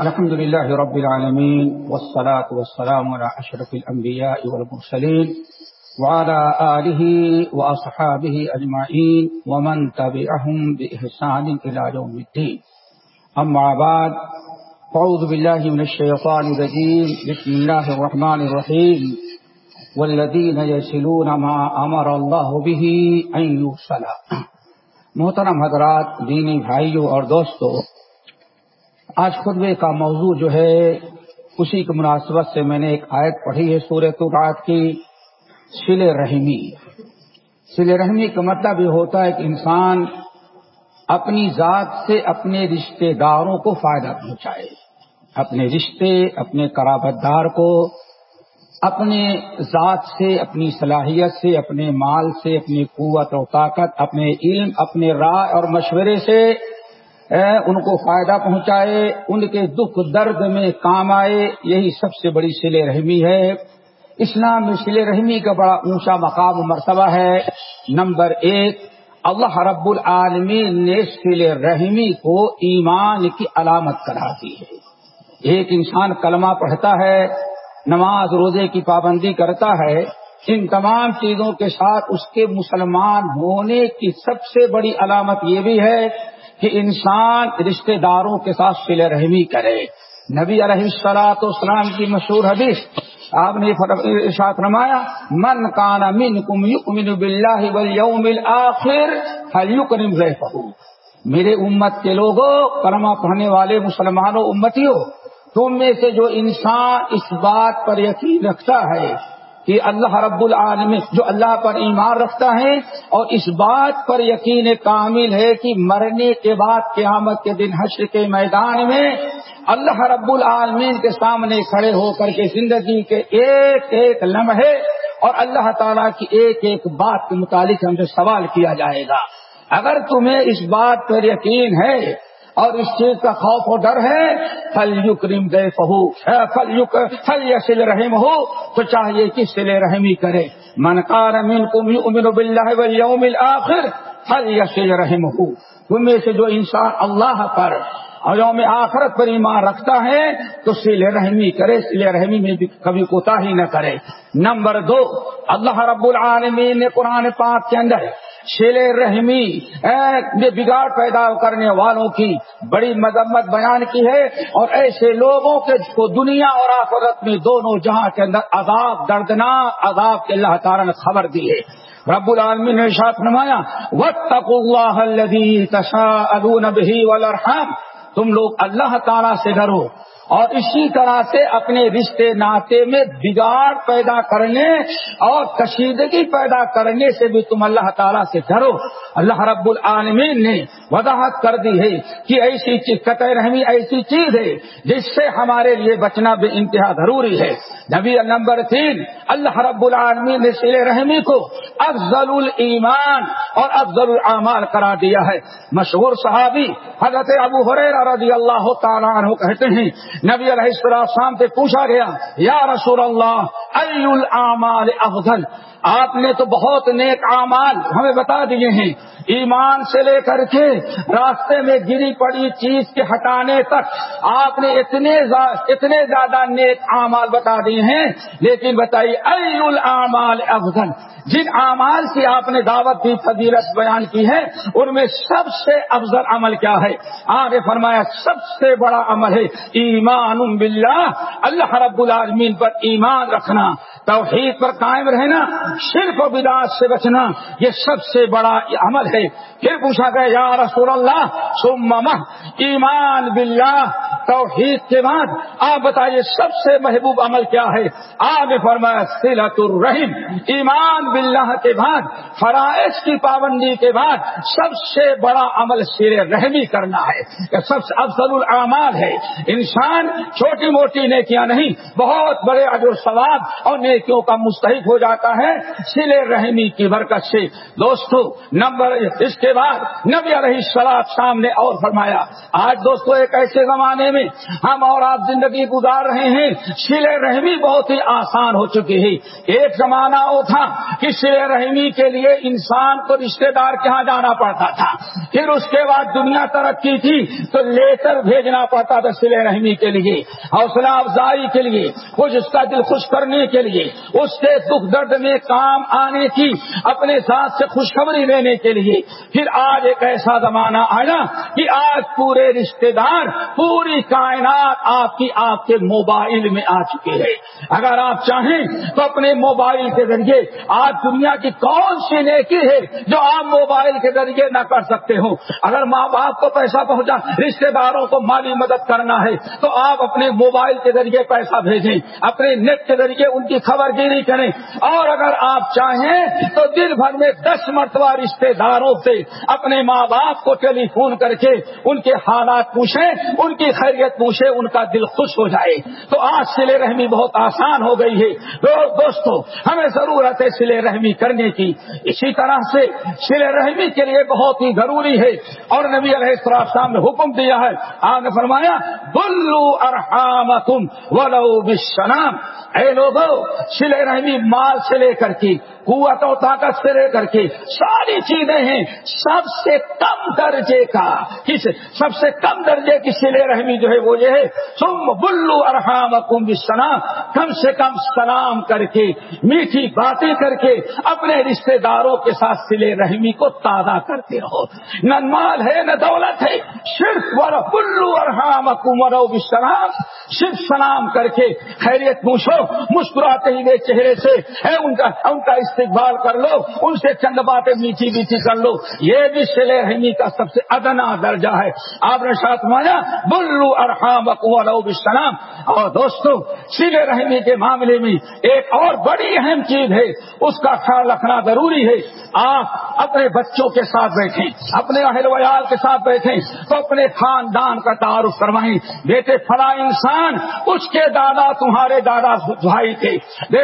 الحمد لله رب العالمين، والصلاة والسلام على أشرف الأنبياء والمرسلين، وعلى آله وأصحابه أجمعين، ومن تبعهم بإحسان إلى يوم الدين. أما بعد فعوذ بالله من الشيطان الرجيم، بسم الله الرحمن الرحيم. والذين يسلون ما أمر الله به أن يوصل. محترم حضرات، دینی بھائیوں اور دوستوں آج خطبے کا موضوع جو ہے، اسی کی مناسبت سے میں نے ایک آیت پڑھی ہے سورت الرات کی، سل رحمی۔ سل رحمی کا مطلب یہ ہوتا ہے کہ انسان اپنی ذات سے اپنے رشتے داروں کو فائدہ پہنچائے۔ اپنے رشتے، اپنے قرابت دار کو، اپنے ذات سے، اپنی صلاحیت سے، اپنے مال سے، اپنی قوت اور طاقت، اپنے علم، اپنے رائے اور مشورے سے ان کو فائدہ پہنچائے، ان کے دکھ درد میں کام آئے، یہی سب سے بڑی سل رحمی ہے۔ اسلام میں سل رحمی کا بڑا اونچا مقام مرتبہ ہے۔ نمبر ایک، اللہ رب العالمین نے سل رحمی کو ایمان کی علامت کرا دی ہے۔ ایک انسان کلمہ پڑھتا ہے، نماز روزے کی پابندی کرتا ہے، ان تمام چیزوں کے ساتھ اس کے مسلمان ہونے کی سب سے بڑی علامت یہ بھی ہے کہ انسان رشتہ داروں کے ساتھ سل رحمی کرے۔ نبی علیہ السلاط اسلام کی مشہور حدیث، آپ نے ارشاد رمایا من کانا من کم یؤمن باللہ والیوم الاخر فلیکرم ضیفہ میرے امت کے لوگوں، کلمہ پڑھنے والے مسلمانوں، امتیوں، تم میں سے جو انسان اس بات پر یقین رکھتا ہے کہ اللہ رب العالمین جو اللہ پر ایمان رکھتا ہے اور اس بات پر یقین کامل ہے کہ مرنے کے بعد قیامت کے دن حشر کے میدان میں اللہ رب العالمین کے سامنے کھڑے ہو کر کے زندگی کے ایک ایک لمحے اور اللہ تعالیٰ کی ایک ایک بات کے متعلق ہم سے سوال کیا جائے گا۔ اگر تمہیں اس بات پر یقین ہے اور اس چیز کا خوف و ڈر ہے پھل یوکریم دے فہو پھل یوک پھل یا سل رحم ہو تو چاہیے کہ سل رحمی کرے۔ منکار امین امین بلّہ یوم آخر پھل یا سل رحم ہو تم میں سے جو انسان اللہ پر اور یوم آخرت پر ایمان رکھتا ہے، تو سل رحمی کرے۔ سل رحمی میں بھی کبھی کوتا ہی نہ کرے۔ نمبر دو، اللہ رب العالمین نے قرآن پاک کے اندر شیل رحمی بگاڑ پیدا کرنے والوں کی بڑی مذمت بیان کی ہے اور ایسے لوگوں کے کو دنیا اور آخرت میں دونوں جہاں کے اندر عذاب، دردناک عذاب کے اللہ تعالیٰ نے خبر دی ہے۔ رب العالمین نے شاط نمایا والارحام تم لوگ اللہ تعالیٰ سے ڈرو۔ اور اسی طرح سے اپنے رشتے ناطے میں بگاڑ پیدا کرنے اور کشیدگی پیدا کرنے سے بھی تم اللہ تعالیٰ سے ڈرو۔ اللہ رب العالمین نے وضاحت کر دی ہے کہ ایسی چیز قطع رحمی ایسی چیز ہے جس سے ہمارے لیے بچنا بے انتہا ضروری ہے۔ نبی نمبر تین، اللہ رب العالمین نے سل رحمی کو افضل الایمان اور افضل العمال قرار دیا ہے۔ مشہور صحابی حضرت ابو حریر رضی اللہ تعالیٰ عنہ کہتے ہیں نبی علیہ السلام سے پوچھا گیا یا رسول اللہ ای العمال افضل؟ آپ نے تو بہت نیک اعمال ہمیں بتا دیے ہیں۔ ایمان سے لے کر کے راستے میں گری پڑی چیز کے ہٹانے تک آپ نے اتنے اتنے زیادہ نیک اعمال بتا دیے ہیں۔ لیکن بتائیے ای العمال افضل؟ جن اعمال کی آپ نے دعوت کی فضیلت بیان کی ہے، ان میں سب سے افضل عمل کیا ہے؟ آگے فرمایا، سب سے بڑا عمل ہے ایمان باللہ۔ اللہ رب العالمین پر ایمان رکھنا، توحید پر قائم رہنا شرک و بداس سے بچنا یہ سب سے بڑا عمل ہے۔ پھر پوچھا گیا، یا رسول اللہ سم ایمان باللہ، توحید کے بعد آپ بتائیے سب سے محبوب عمل کیا ہے؟ آگے فرمایا سیلت الرحیم۔ ایمان باللہ کے بعد، فرائض کی پابندی کے بعد سب سے بڑا عمل سیر رحمی کرنا ہے۔ سب سے افضل العمال ہے۔ انسان چھوٹی موٹی نیکیاں نہیں، بہت بڑے اجر ثواب اور نیکیوں کا مستحق ہو جاتا ہے۔ سل رحمی کی برکت سے۔ دوستو، نمبر اس کے بعد نبی علیہ السلام سامنے اور فرمایا، آج دوستو ایک ایسے زمانے میں ہم اور آپ زندگی گزار رہے ہیں سلے رحمی بہت ہی آسان ہو چکی ہے۔ ایک زمانہ وہ تھا کہ سلے رحمی کے لیے انسان کو رشتے دار کے یہاں جانا پڑتا تھا۔ پھر اس کے بعد دنیا ترقی تھی تو لے کر بھیجنا پڑتا تھا سلے رحمی کے لیے، حوصلہ افزائی کے لیے، کچھ اس کا دل خوش کرنے کے لیے، اس کے دکھ درد میں کام آنے کی، اپنے ساتھ سے خوشخبری لینے کے لیے۔ پھر آج ایک ایسا زمانہ آیا کہ آج پورے رشتے دار، پوری کائنات آپ کی آپ کے موبائل میں آ چکے ہیں۔ اگر آپ چاہیں تو اپنے موبائل کے ذریعے آج دنیا کی کون سی نیکی ہے جو آپ موبائل کے ذریعے نہ کر سکتے ہو اگر ماں باپ کو پیسہ پہنچا رشتے داروں کو مالی مدد کرنا ہے، تو آپ اپنے موبائل کے ذریعے پیسہ بھیجیں، اپنے نیٹ کے ذریعے ان کی خبر گیری کریں۔ اور اگر آپ چاہیں تو دن بھر میں دس مرتبہ رشتے داروں سے اپنے ماں باپ کو ٹیلی فون کر کے ان کے حالات پوچھیں، ان کی خیریت پوچھیں، ان کا دل خوش ہو جائے۔ تو آج سلے رحمی بہت آسان ہو گئی ہے۔ دوستو، ہمیں ضرورت ہے سلے رحمی کرنے کی۔ اسی طرح سے سلے رحمی کے لیے بہت ہی ضروری ہے۔ اور نبی علیہ السلام نے حکم دیا ہے۔ آپ نے فرمایا بلو ارحام تم ولو بشنام اے لوگوں سلے رحمی مال سے لے کر کے، قوت و طاقت سے لے کر کے ساری چیزیں ہیں۔ سب سے کم درجے کا، کس؟ سب سے کم درجے کی سلے رحمی جو ہے وہ یہ ہے۔ تم بلو ارحام کم کم سے کم سلام کر کے، میٹھی باتیں کر کے اپنے رشتے داروں کے ساتھ سلے رحمی کو تازہ کرتے رہو۔ نہ مال ہے، نہ دولت ہے۔ صرف بلو ارحام کم سلام صرف سلام کر کے خیریت پوچھو، مسکراتے ہوئے چہرے سے ان کا ان کا استقبال کر لو، ان سے چند باتیں میٹھی میٹھی کر لو۔ یہ بھی سلے رحمی کا سب سے ادنا درجہ ہے۔ آپ نے ساتھ مانا بلو ارحام السلام اور دوستو سلے رحمی کے معاملے میں ایک اور بڑی اہم چیز ہے، اس کا خیال رکھنا ضروری ہے۔ آپ اپنے بچوں کے ساتھ بیٹھیں، اپنے اہل ویال کے ساتھ بیٹھیں تو اپنے خاندان کا تعارف کروائیں بیٹے، فلاں انسان اس کے دادا تمہارے دادا بھائی تھے۔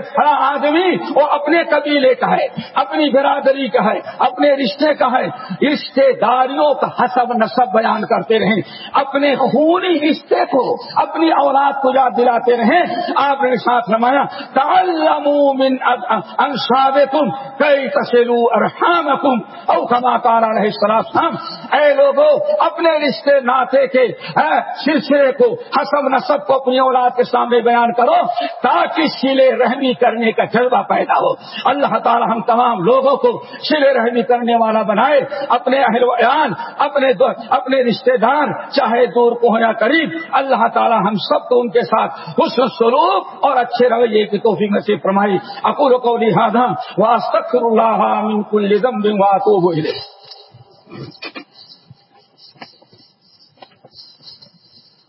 فلاں آدمی، وہ اپنے قبیلے کا ہے، اپنی برادری کا ہے، اپنے رشتے کا ہے۔ رشتے داریوں کا حسب نصب بیان کرتے رہیں۔ اپنے خونی رشتے کو، اپنی اولاد کو یاد دلاتے رہیں۔ آپ نے ساتھ رمایا انصاب تم کئی تسلو ارحام کم او کما کارا رہے اے لوگوں اپنے رشتے ناطے کے ہاں، سلسلے کو حسب نصب کو اپنی اولاد کے سامنے بیان کرو تاکہ سلے رحمی کرنے کا جذبہ پیدا ہو۔ اللہ تعالی ہم تمام لوگوں کو سلے رحمی کرنے والا بنائے۔ اپنے اہل ویان اپنے اپنے رشتے دار، چاہے دور کو یا قریب، اللہ تعالی ہم سب کو ان کے ساتھ حسن سلوک اور اچھے رویے کی توفیق نصیب فرمائی اکور کو لہٰذا واسطر اللہ من کل ذنب واتوب الیہ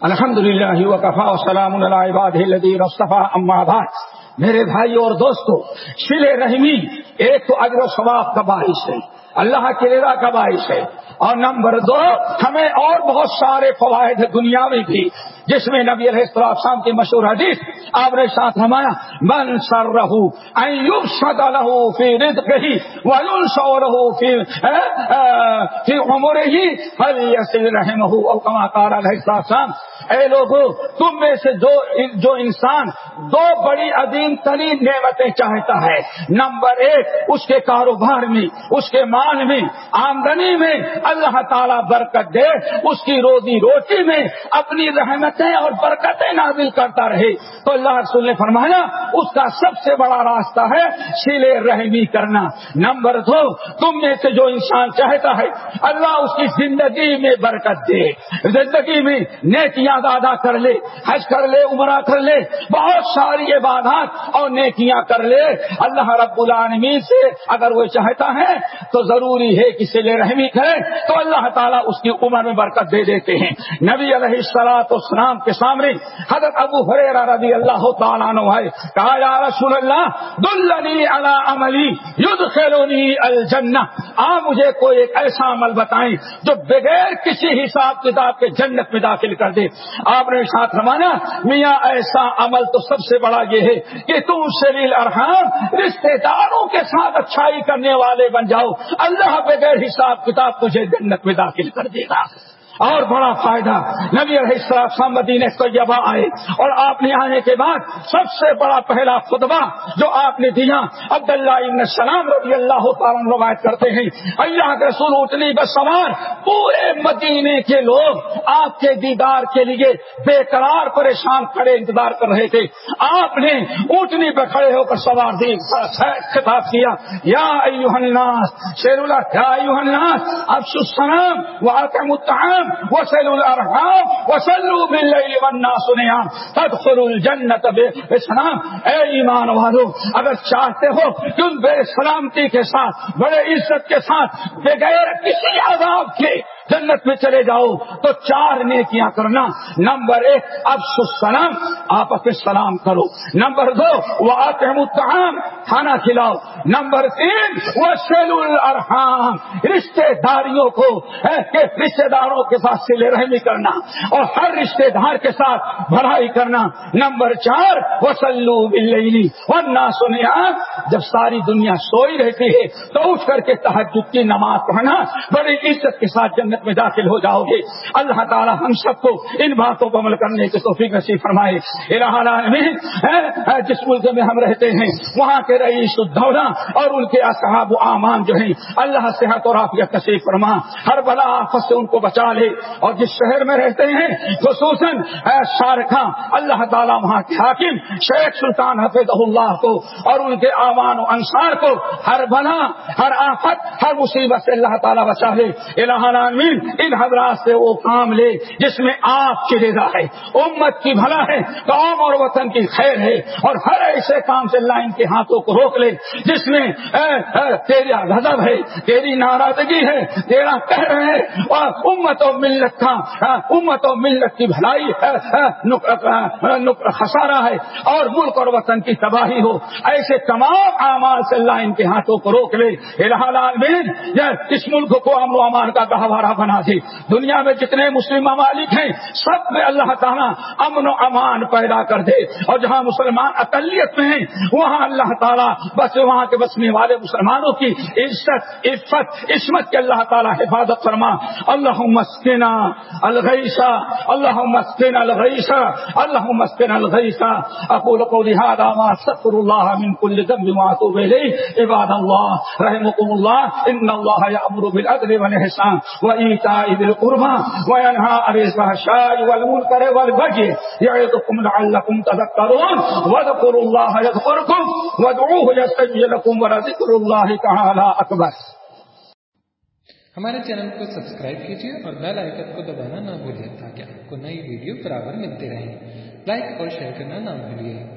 الحمد للہ وقفا وسلام الدین مصطفیٰ اما بعد، میرے بھائی اور دوستو شل رحمی ایک تو اجر و ثواب کا باعث ہے۔ اللہ کے رضا کا باعث ہے۔ اور نمبر دو، ہمیں اور بہت سارے فوائد دنیا میں بھی، جس میں نبی علیہ السلام کی مشہور حدیث آپ نے ساتھ ہمایا من سر رہو ایوب سد رہو پھر رد کہی ون سو رہو پھر پھر عمر ہی ہر رحم ہو کما کار علیہ السلام اے لوگوں تم میں سے جو جو انسان دو بڑی عظیم ترین نعمتیں چاہتا ہے، نمبر ایک، اس کے کاروبار میں، اس کے مان میں، آمدنی میں اللہ تعالیٰ برکت دے، اس کی روزی روٹی میں اپنی رحمتیں اور برکتیں نازل کرتا رہے۔ تو اللہ رسول نے فرمایا، اس کا سب سے بڑا راستہ ہے سلے رحمی کرنا۔ نمبر دو، تم میں سے جو انسان چاہتا ہے، اللہ اس کی زندگی میں برکت دے۔ زندگی میں نیکیاں ادا کر لے، حج کر لے، عمرہ کر لے، بہت ساری عبادات اور نیکیاں کر لے۔ اللہ رب العالمین سے اگر وہ چاہتا ہے، تو ضروری ہے کہ سلے رحمی کرے تو اللہ تعالیٰ اس کی عمر میں برکت دے دیتے ہیں۔ نبی علیہ السلاط اسلام کے سامنے حضرت ابو حریرہ رضی اللہ تعالیٰ عنہ ہے کہا، یا رسول اللہ، دلنی علی عملی یدخلنی الجنہ۔ آ، مجھے کوئی ایک ایسا عمل بتائیں جو بغیر کسی حساب کتاب کے جنت میں داخل کر دے۔ آپ نے ساتھ رمانا میاں، ایسا عمل تو سب سے بڑا یہ ہے کہ تم شریل ارحام رشتے داروں کے ساتھ اچھائی کرنے والے بن جاؤ۔ اللہ بغیر حساب کتاب تجھے جنت میں داخل کر دے گا۔ اور بڑا فائدہ نبی علیہ السلام مدینہ طیبہ آئے اور آپ نے آنے کے بعد سب سے بڑا پہلا خطبہ جو آپ نے دیا، عبداللہ ابن السلام رضی اللہ تعالیٰ روایت کرتے ہیں۔ اللہ کے رسول اٹھنی بے سوار پورے مدینے کے لوگ آپ کے دیدار کے لیے بے قرار پریشان کھڑے انتظار کر رہے تھے۔ آپ نے اونٹنی پہ کھڑے ہو کر سوار دی، خطاب کیا، یا ایوہ الناس شیر اللہ یا ایوہ الناس افشو السلام وآتم الطعام۔ وسل وسلوا باللیل والناس نیام تدخل الجنت بسلام اے ایمان والو، اگر چاہتے ہو تم بے سلامتی کے ساتھ، بڑے عزت کے ساتھ، بغیر کسی عذاب کے جنت میں چلے جاؤ تو چار نیکیاں کرنا۔ نمبر ایک، اب سلام آپ اپنے سلام کرو۔ نمبر دو وہ آتے کھانا کھلاؤ۔ نمبر تین وہ سیل الرحام رشتے داریوں کو رشتے داروں کے ساتھ سلے رحمی کرنا اور ہر رشتے دار کے ساتھ بڑھائی کرنا۔ نمبر چار وہ سلو بلی ورنہ سنیا جب ساری دنیا سوئی رہتی ہے تو اٹھ کر کے تحجد کی نماز پڑھنا، بڑی عزت کے ساتھ جنت میں داخل ہو جاؤ گے۔ اللہ تعالیٰ ہم سب کو ان باتوں کو عمل کرنے کی توفیق نصیب فرمائے۔ جس ملک میں ہم رہتے ہیں، وہاں کے رئیس الدولہ اور ان کے اصحاب و امان جو ہیں، اللہ صحت اور عافیت نصیب فرما۔ ہر بلا آفت سے ان کو بچا لے۔ اور جس شہر میں رہتے ہیں، خصوصاً شارخاں اللہ تعالیٰ وہاں کے حاکم، شیخ سلطان حفظ اللہ کو اور ان کے امان و انصار کو، ہر بلا، ہر آفت، ہر مصیبت سے اللہ تعالیٰ بچا لے۔ العالمین ان حضرات سے وہ کام لے جس میں آپ کی رضا ہے، امت کی بھلا ہے، قوم اور وطن کی خیر ہے، اور ہر ایسے کام سے اللہ ان کے ہاتھوں کو روک لے جس میں تیرا غضب ہے، تیری ناراضگی ہے، تیرا کہہ رہے اور امت و ملت کا امت و ملت کی بھلائی خسارا ہے، اور ملک اور وطن کی تباہی ہو۔ ایسے تمام اعمال سے اللہ ان کے ہاتھوں کو روک لے۔ العالمین اس ملک کو امن و امان کا گہوارہ بنا دے دنیا میں جتنے مسلم ممالک ہیں، سب میں اللہ تعالیٰ امن و امان پیدا کر دے۔ اور جہاں مسلمان اقلیت میں ہیں، وہاں اللہ تعالیٰ بس وہاں کے بسنے والے مسلمانوں کی عزت، عفت، عصمت کے اللہ تعالیٰ حفاظت فرما۔ اللہ مسکنا الغیسا اللہ مسکن الغیسا اللہ مسکن الغیسا اقول قولی هذا ما استغفر الله من كل ذنب ما واتوب اليه عباد الله رحمكم الله ان الله يأمر بالعدل والإحسان۔ وإيتاء ذي القربى وينهى عن الفحشاء والمنكر والبغي يعظكم لعلكم تذكرون واذكروا الله يذكركم وادعوه يستجب لكم ولذكر الله تعالى أكبر ہمارے چینل کو سبسکرائب کیجیے اور بیل آئکن کو دبانا نہ بھولیں تاکہ آپ کو نئی ویڈیو برابر ملتے رہیں لائک اور شیئر کرنا نہ بھولیے